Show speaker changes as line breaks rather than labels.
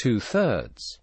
two-thirds.